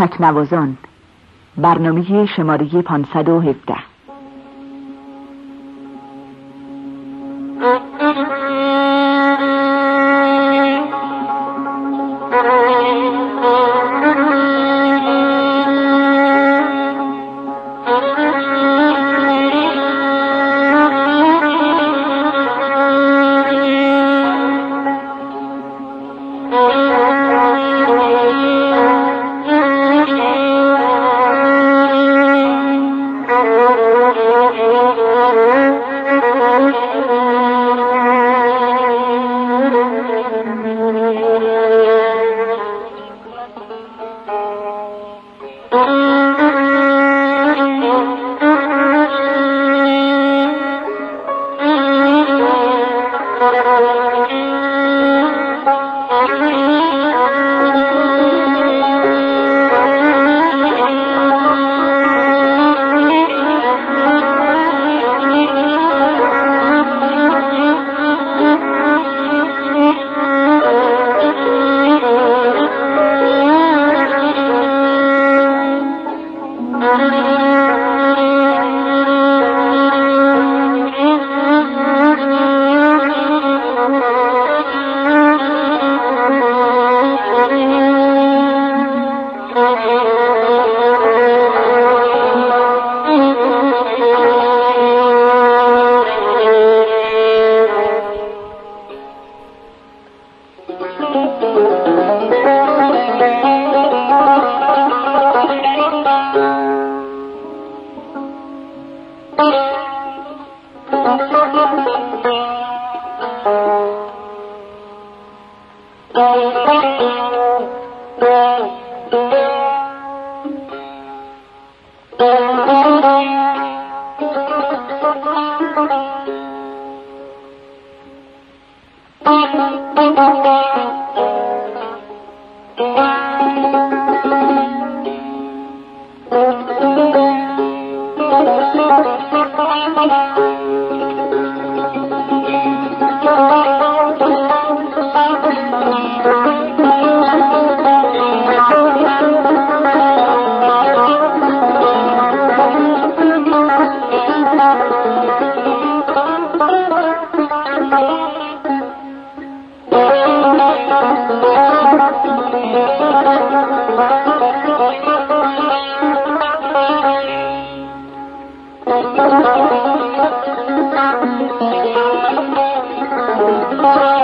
تکنوازان. برنامه شماره 517 Allah.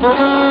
Mm-hmm.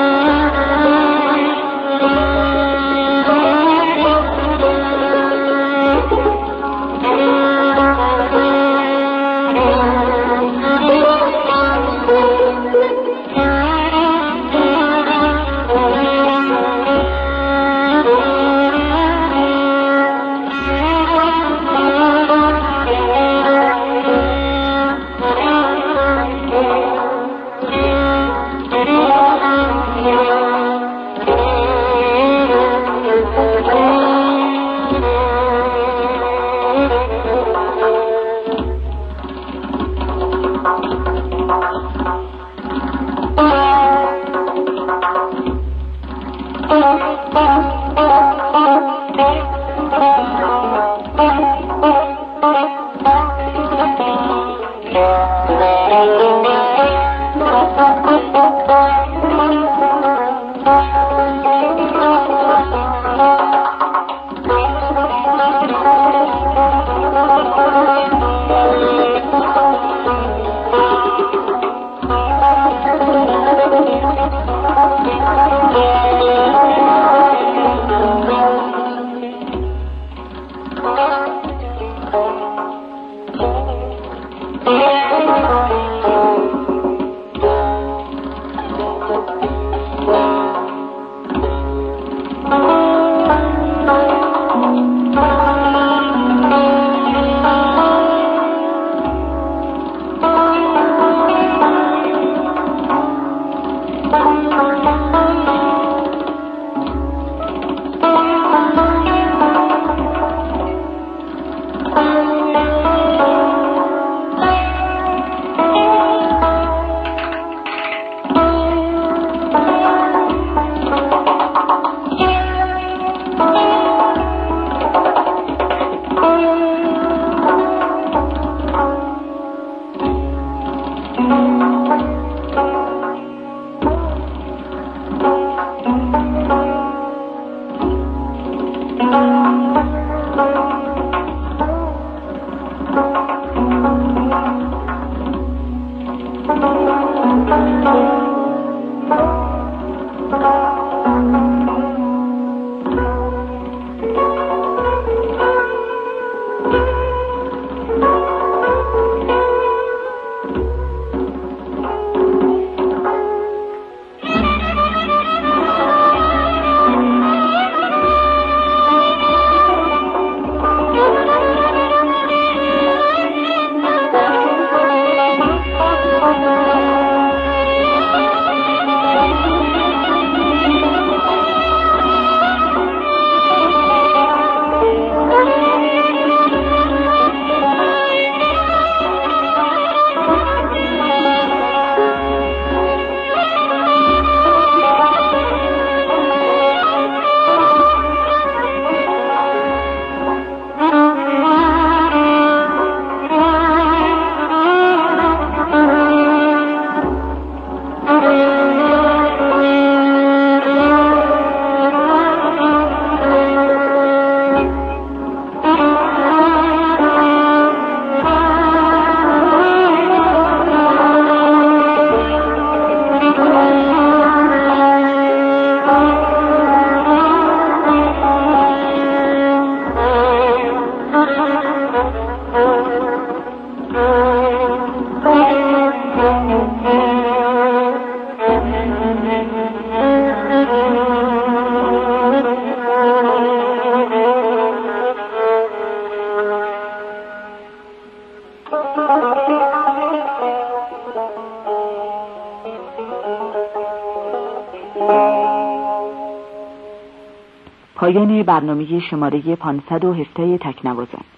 پایان برنامه شماره 517 تکنوازان.